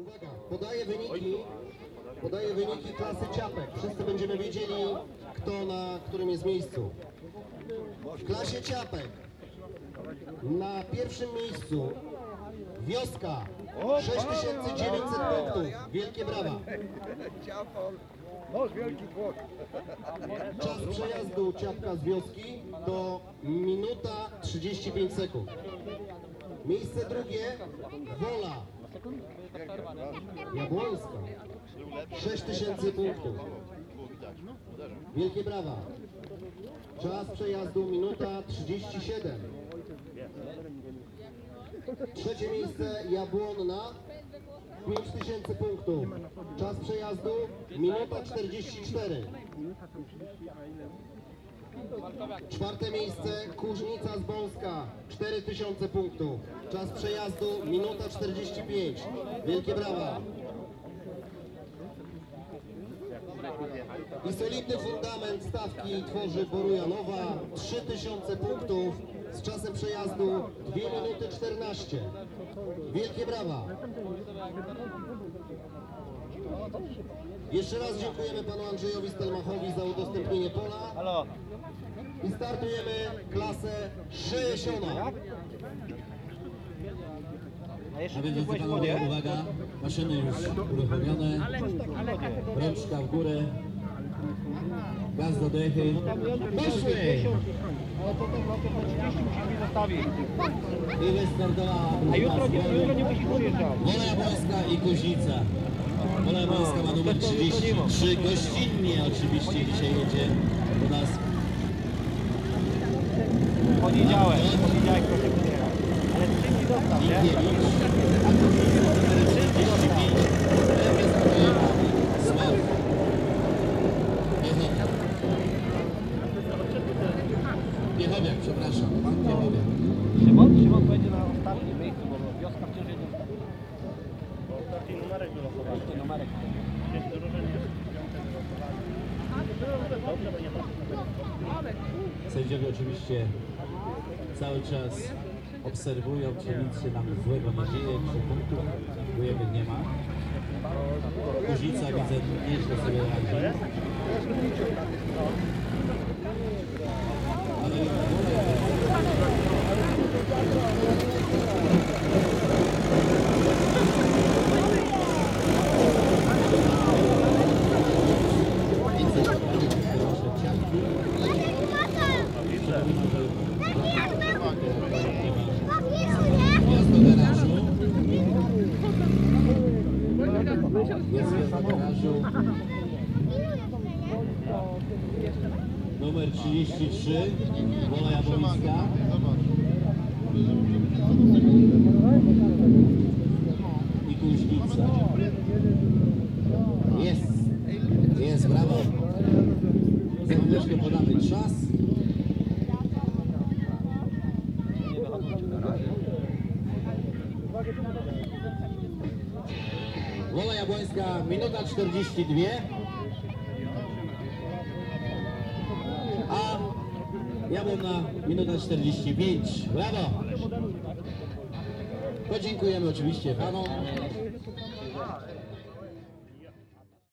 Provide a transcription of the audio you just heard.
Uwaga, podaję wyniki, podaję wyniki klasy ciapek. Wszyscy będziemy wiedzieli, kto na którym jest miejscu. W klasie ciapek na pierwszym miejscu wioska 6900 punktów. Wielkie brawa. Czas przejazdu ciapka z wioski to minuta 35 sekund. Miejsce drugie Wola Jabłońska 6000 punktów. Wielkie brawa. Czas przejazdu minuta 37. Trzecie miejsce Jabłonna 5000 punktów. Czas przejazdu minuta 44. Czwarte miejsce Kuźnica z Bąska 4000 punktów. Czas przejazdu minuta 45. Wielkie brawa. I solidny fundament stawki tworzy Borujanowa 3000 punktów z czasem przejazdu 2 minuty 14. Wielkie brawa. Jeszcze raz dziękujemy panu Andrzejowi Stelmachowi za udostępnienie pola. Halo. I startujemy klasę 60. A więc drodzy panowie, uwaga, maszyny już uruchomione, rączka w górę, gaz do dechy, poszły! 30 zostawić. I wystartowała A jutro nie, jutro nie musisz przyjeżdżać. Wola Japońska i Kuźnica. Wola Japońska ma numer 33, gościnnie oczywiście dzisiaj jedzie do nas. Poniedziałek, poniedziałek proszę przyjechać. Ale trzy dni zostaw, nie? Piechowiak, przepraszam, pan Piechowiak. Szymon, Szymon będzie na ostatnim miejscu, bo wioska wciąż jedzie ostatnia. Ostatni numerek wylosowany. Ostatni numerek. Jest drużyny, piąte Sędziowie oczywiście cały czas obserwują, czy nic się nam złego nie dzieje, czy punktów ujemnych nie ma. Kuźnica widzę nieźle sobie radzi. Ale więcej nasze ciarki. Jest do garażu. Jest Numer 33, Wola Jabłońska. I Kuźnica. Jest. Jest, brawo. Za podamy czas. Wola Jabłońska, minuta 42. A Jabłonna, minuta 45. Brawo! Podziękujemy oczywiście panom.